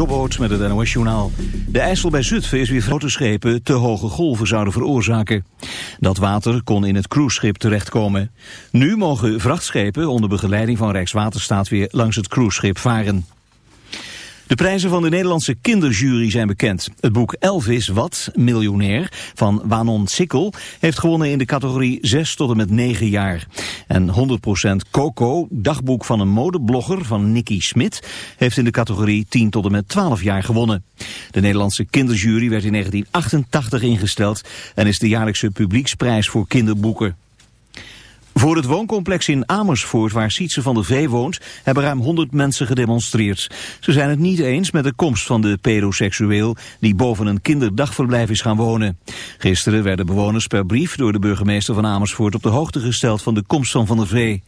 Jobboot met het NOS. De IJssel bij Zutphen is weer grote schepen te hoge golven zouden veroorzaken. Dat water kon in het cruiseschip terechtkomen. Nu mogen vrachtschepen onder begeleiding van Rijkswaterstaat weer langs het cruiseschip varen. De prijzen van de Nederlandse kinderjury zijn bekend. Het boek Elvis Wat, miljonair, van Wanon Sikkel... heeft gewonnen in de categorie 6 tot en met 9 jaar. En 100% Coco, dagboek van een modeblogger van Nicky Smit... heeft in de categorie 10 tot en met 12 jaar gewonnen. De Nederlandse kinderjury werd in 1988 ingesteld... en is de jaarlijkse publieksprijs voor kinderboeken. Voor het wooncomplex in Amersfoort, waar Sietse van der Vee woont, hebben ruim 100 mensen gedemonstreerd. Ze zijn het niet eens met de komst van de pedoseksueel die boven een kinderdagverblijf is gaan wonen. Gisteren werden bewoners per brief door de burgemeester van Amersfoort op de hoogte gesteld van de komst van Van der Vee.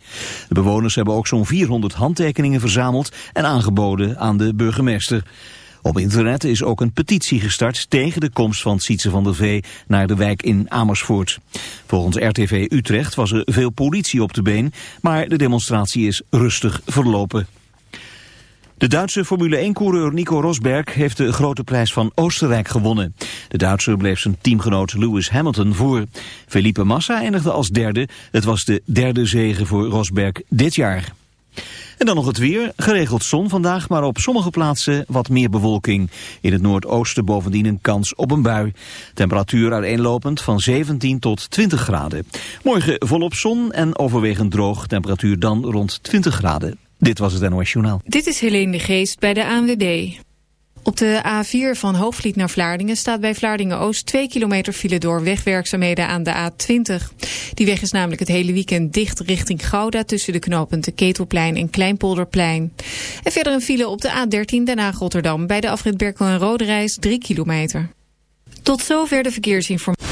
De bewoners hebben ook zo'n 400 handtekeningen verzameld en aangeboden aan de burgemeester. Op internet is ook een petitie gestart tegen de komst van Sietse van der Vee naar de wijk in Amersfoort. Volgens RTV Utrecht was er veel politie op de been, maar de demonstratie is rustig verlopen. De Duitse Formule 1-coureur Nico Rosberg heeft de grote prijs van Oostenrijk gewonnen. De Duitser bleef zijn teamgenoot Lewis Hamilton voor. Felipe Massa eindigde als derde. Het was de derde zege voor Rosberg dit jaar. En dan nog het weer. Geregeld zon vandaag, maar op sommige plaatsen wat meer bewolking. In het noordoosten bovendien een kans op een bui. Temperatuur uiteenlopend van 17 tot 20 graden. Morgen volop zon en overwegend droog. Temperatuur dan rond 20 graden. Dit was het NOS Journaal. Dit is Helene de Geest bij de ANWB. Op de A4 van Hoofdvliet naar Vlaardingen staat bij Vlaardingen-Oost 2 kilometer file door wegwerkzaamheden aan de A20. Die weg is namelijk het hele weekend dicht richting Gouda tussen de knooppunten Ketelplein en Kleinpolderplein. En verder een file op de A13 Den Haag-Rotterdam bij de afrit Berkel en Roderijs 3 kilometer. Tot zover de verkeersinformatie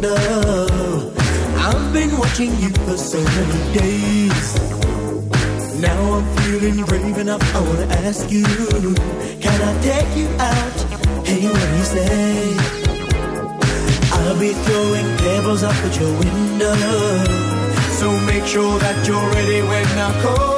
muziekboulevard. watching you for so many days. Now I'm feeling brave enough. I wanna ask you, can I take you out? Hey, you say? I'll be throwing pebbles your window, so make sure that you're ready when I call.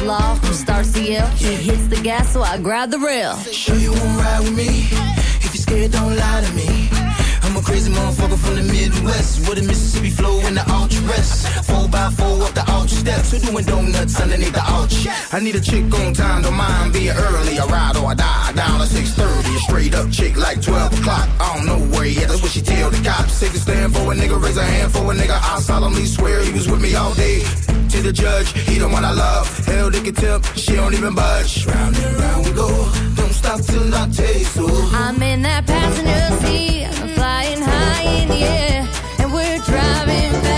the law from start to L. He hits the gas, so I grab the rail. Sure you won't ride with me? If you're scared, don't lie to me. I'm a crazy motherfucker from the Midwest with a Mississippi flow and the arch rest. Four by four up the arch steps, we're doing donuts underneath the arch. I need a chick on time, don't mind being early. I ride or I die down at six thirty. A Straight up chick like twelve o'clock. I don't know where yet. That's what she tell the cops. Take a stand for a nigga, raise a hand for a nigga. I solemnly swear he was with me all day to the judge. He don't want our love. Held they can she don't even budge. Round and round we go. Don't stop till I taste you. I'm in that passenger seat, flying high in the air, and we're driving. Fast.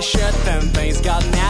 Shirt, then things got nasty.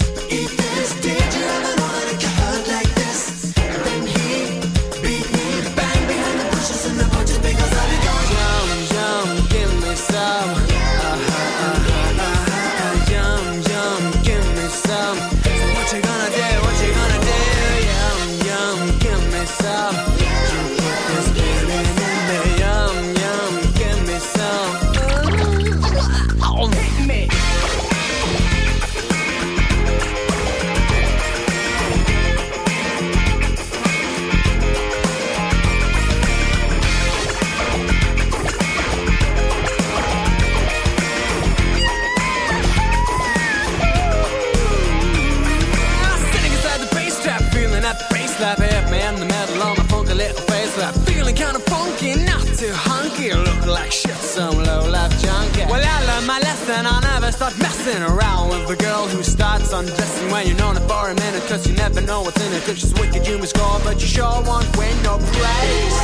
shit, some low life junkie. Well, I learned my lesson. I'll never start messing around with a girl who starts undressing when you're known her for a minute. Cause you never know what's in it. If she's wicked, you must score, but you sure won't win no praise.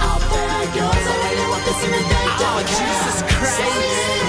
Out there goes, I really want this in the day. Oh, Jesus Christ.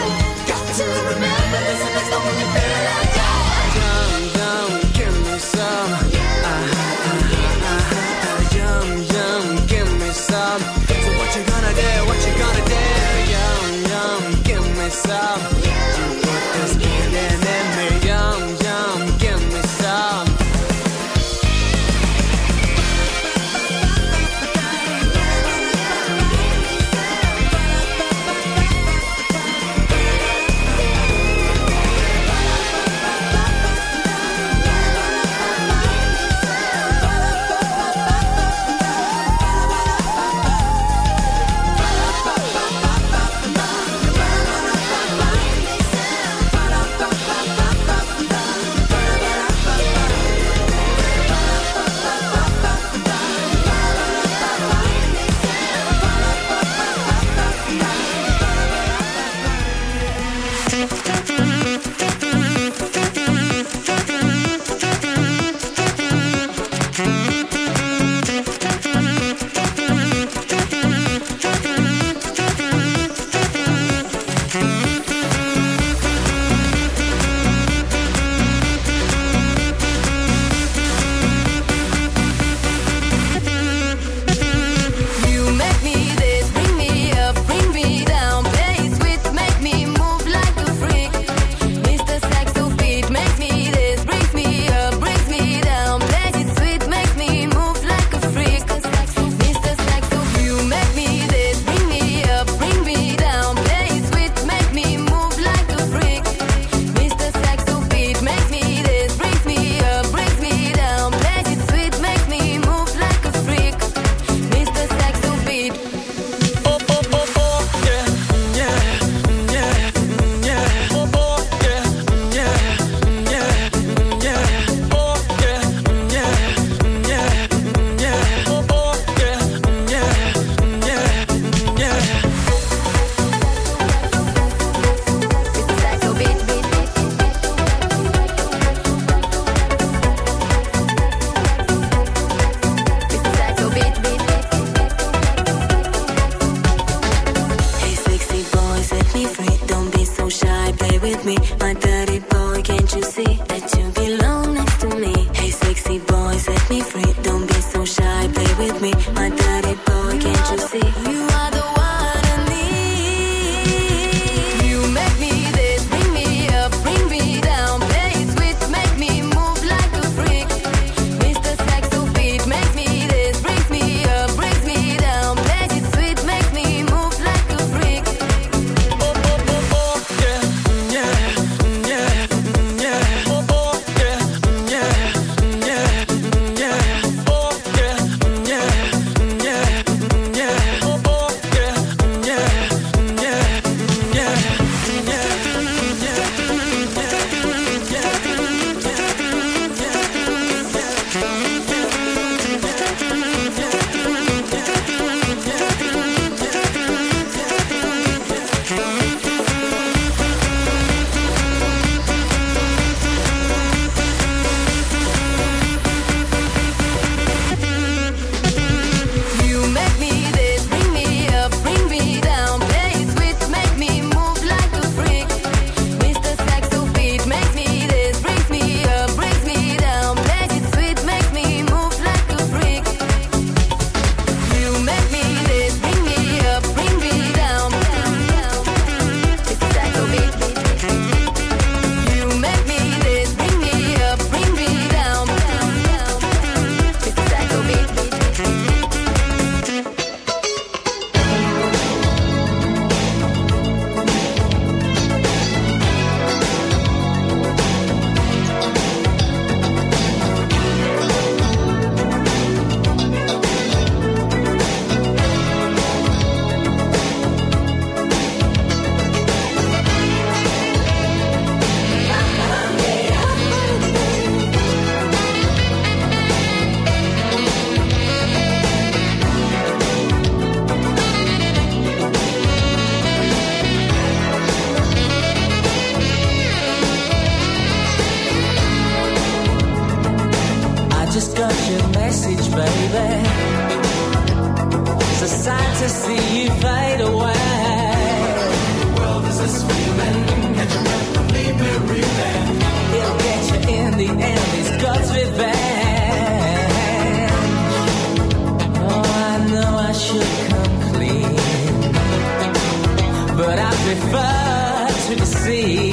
But to deceive.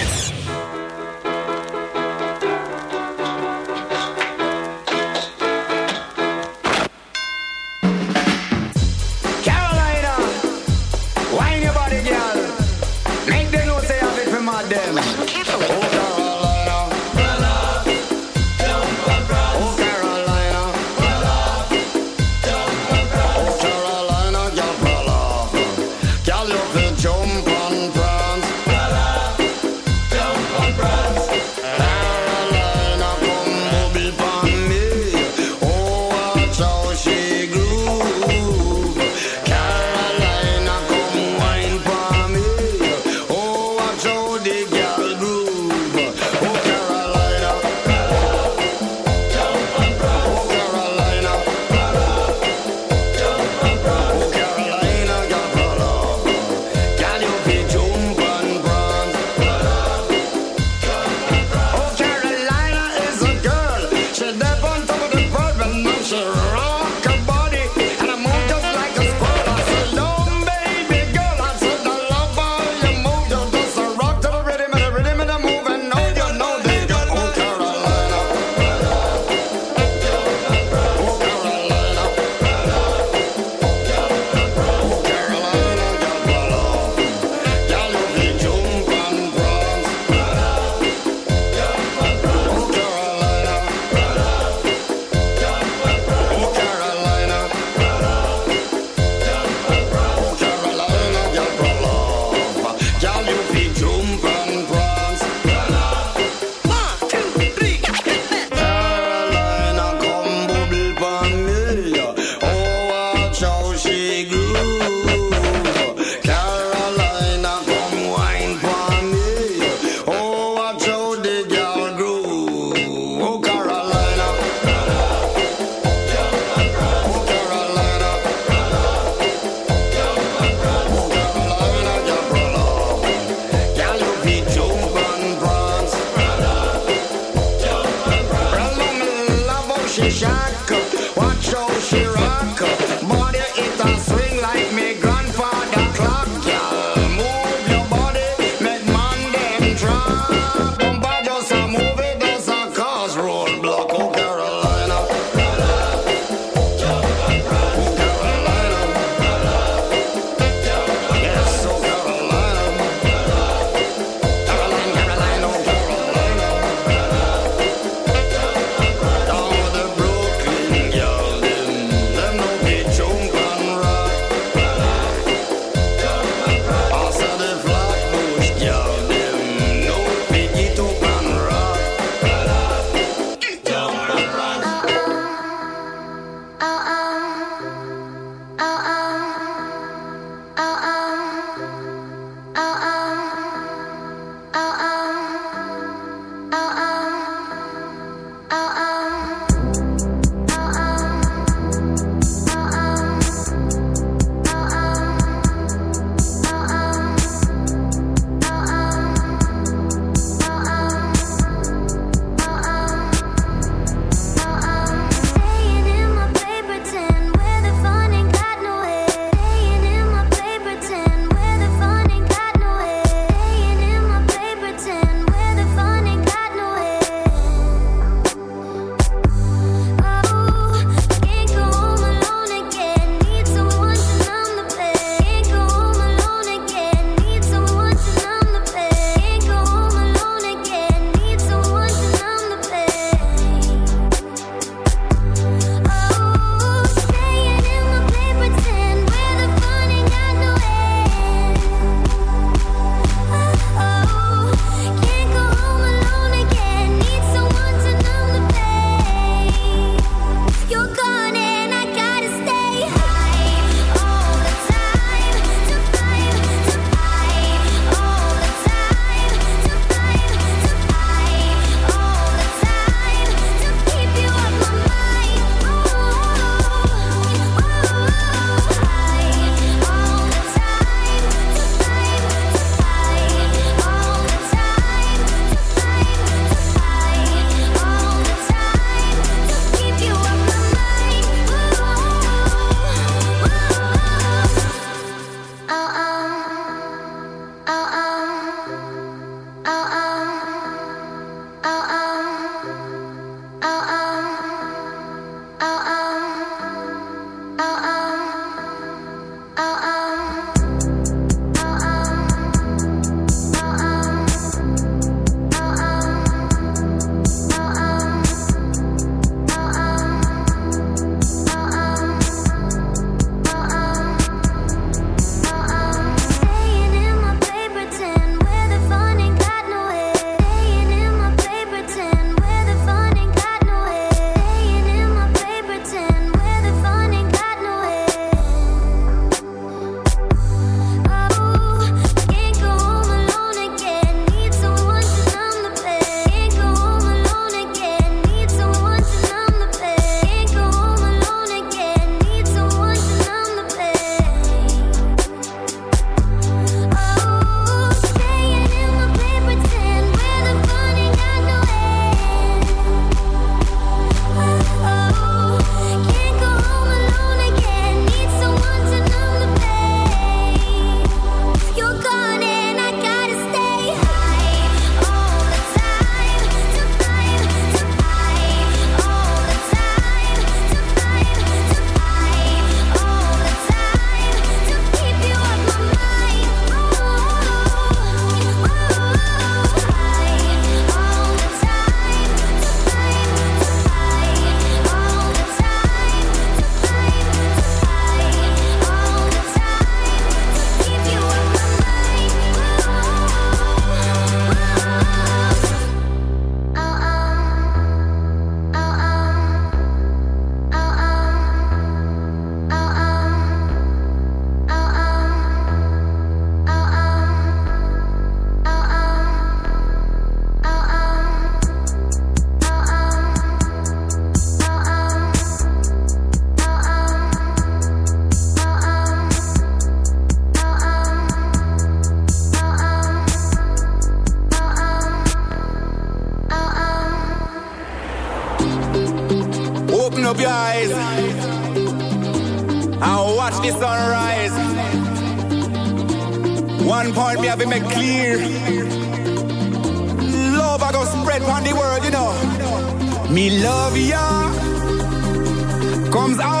Comes out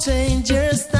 change your style.